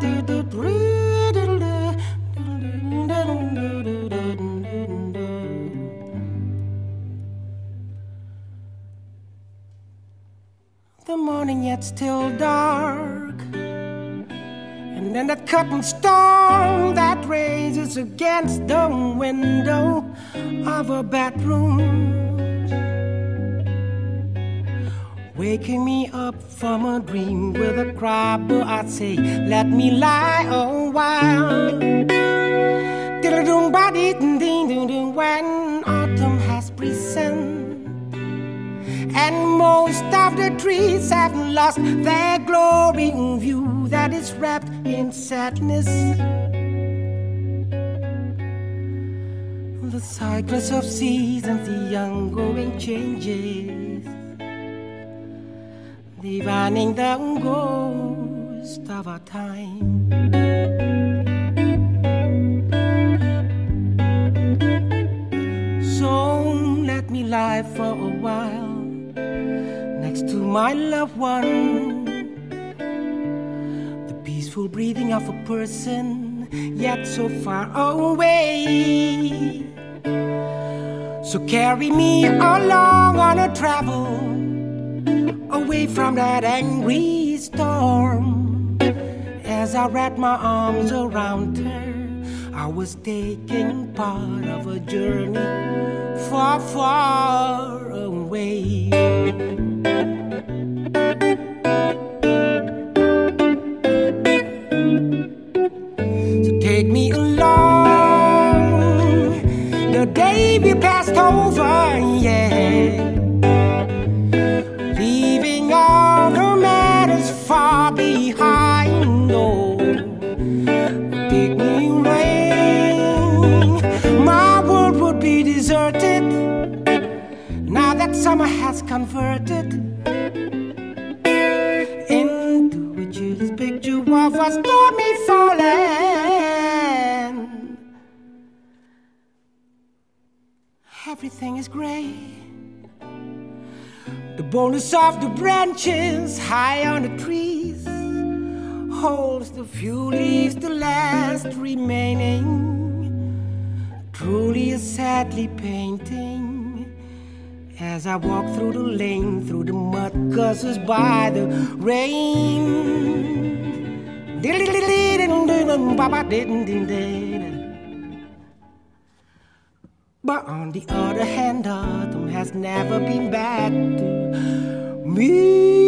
do do do The morning yet still dark, and then that cotton storm that raises against the window of a bedroom. Waking me up from a dream with a cry, but I say, let me lie a while. When autumn has and most of the trees have lost their glowing view that is wrapped in sadness. The cycles of seasons, the ongoing changes, divining the ghost of our time. My loved one. The peaceful breathing of a person, yet so far away. So carry me along on a travel away from that angry storm. As I wrapped my arms around her, I was taking part of a journey far, far away. Take me along the day we passed over, yeah. Leaving all the matters far behind, oh. Take me away. My world would be deserted now that summer has converted of a stormy falling. Everything is gray. The bonus of the branches high on the trees holds the few leaves, the last remaining. Truly a sadly painting as I walk through the lane, through the mud gutters by the rain. But on the other hand, autumn has never been bad to me.